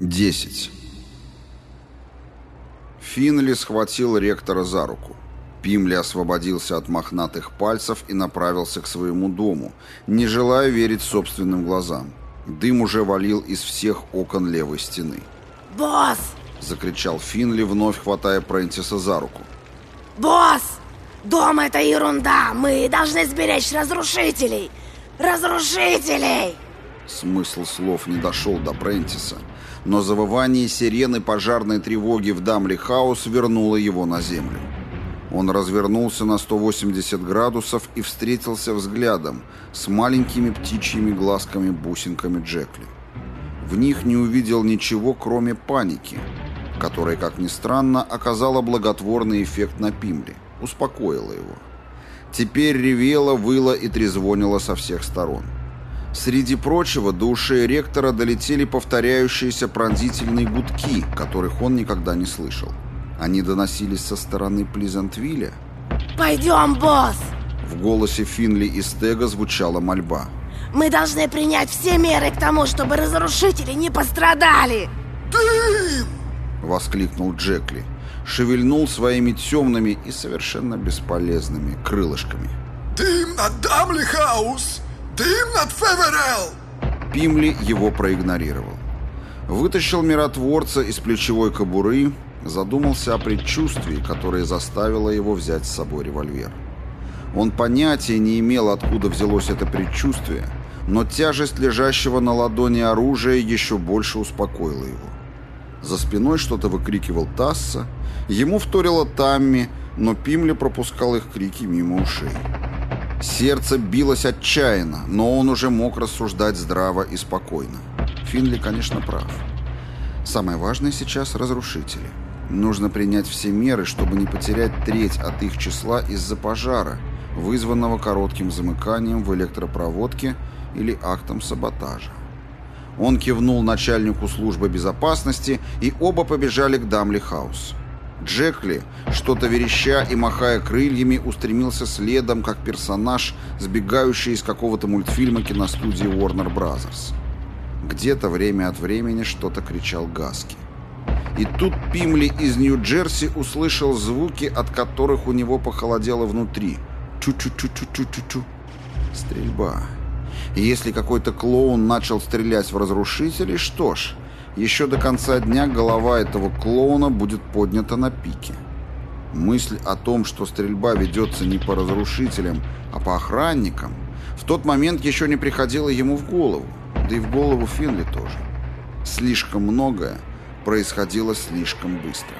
10. Финли схватил ректора за руку. Пимли освободился от мохнатых пальцев и направился к своему дому, не желая верить собственным глазам. Дым уже валил из всех окон левой стены. «Босс!» — закричал Финли, вновь хватая Прентиса за руку. «Босс! Дом — это ерунда! Мы должны сберечь разрушителей! Разрушителей!» Смысл слов не дошел до Прентиса, но завывание сирены пожарной тревоги в Дамли-хаус вернуло его на землю. Он развернулся на 180 градусов и встретился взглядом с маленькими птичьими глазками-бусинками Джекли. В них не увидел ничего, кроме паники, которая, как ни странно, оказала благотворный эффект на Пимли, успокоила его. Теперь ревела, выла и трезвонила со всех сторон. Среди прочего до ушей ректора долетели повторяющиеся пронзительные гудки, которых он никогда не слышал. Они доносились со стороны Плизантвилля. «Пойдем, босс!» В голосе Финли и Стега звучала мольба. «Мы должны принять все меры к тому, чтобы разрушители не пострадали!» «Дым!» — воскликнул Джекли. Шевельнул своими темными и совершенно бесполезными крылышками. «Дым над Дамли-хаус! Дым над Феверел!» Пимли его проигнорировал. Вытащил миротворца из плечевой кобуры, задумался о предчувствии, которое заставило его взять с собой револьвер. Он понятия не имел, откуда взялось это предчувствие, но тяжесть лежащего на ладони оружия еще больше успокоила его. За спиной что-то выкрикивал Тасса, ему вторила Тамми, но Пимли пропускал их крики мимо ушей. Сердце билось отчаянно, но он уже мог рассуждать здраво и спокойно. Финли, конечно, прав. Самое важное сейчас — разрушители. Нужно принять все меры, чтобы не потерять треть от их числа из-за пожара, вызванного коротким замыканием в электропроводке или актом саботажа. Он кивнул начальнику службы безопасности, и оба побежали к Дамли-хаус. Джекли, что-то вереща и махая крыльями, устремился следом, как персонаж, сбегающий из какого-то мультфильма киностудии Warner Bros. Где-то время от времени что-то кричал Гаски. И тут Пимли из Нью-Джерси услышал звуки, от которых у него похолодело внутри. Чу-чу-чу-чу-чу-чу-чу. Стрельба. И если какой-то клоун начал стрелять в разрушителей, что ж, еще до конца дня голова этого клоуна будет поднята на пике. Мысль о том, что стрельба ведется не по разрушителям, а по охранникам, в тот момент еще не приходила ему в голову, да и в голову Финли тоже. Слишком многое происходило слишком быстро.